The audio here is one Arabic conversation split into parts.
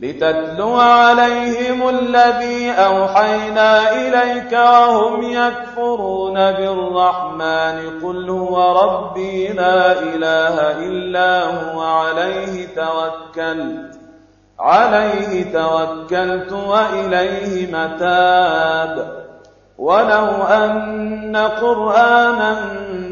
لتتلو عليهم الذي أوحينا إليك وهم يكفرون بالرحمن قل هو ربي لا إله إلا هو عليه توكلت عليه توكلت وإليه متاب ولو أن قرآنا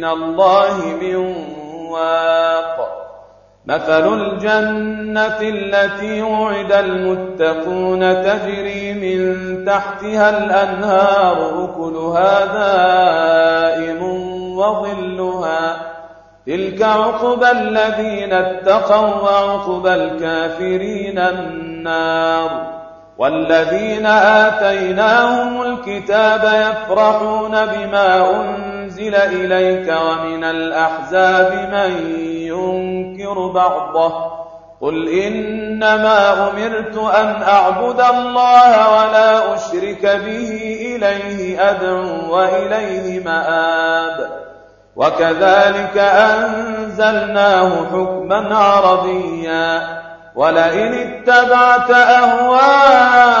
من الله من واق. مثل الجنة التي وعد المتقون تجري من تحتها الأنهار أكلها دائم وظلها. تلك عقبى الذين اتقوا وعقبى الكافرين النار. والذين آتيناهم الكتاب يفرحون بما أنزل إليك ومن الأحزاب من ينكر بعضه قل إنما أمرت أن أعبد الله ولا أشرك به إليه أدعو وإليه مآب وكذلك أنزلناه حكما عربيا ولئن اتبعت أهواءهم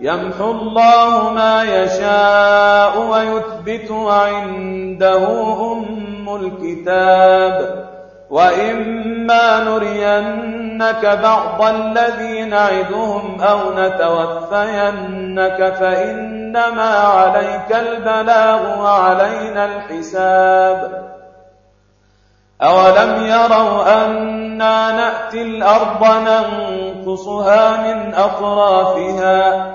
يمحو الله ما يشاء ويثبت وعنده أم الكتاب. وإما نرينك بعض الذي نعدهم أو نتوفينك فإنما عليك البلاغ وعلينا الحساب. أولم يروا أنا نأتي الأرض ننقصها من أطرافها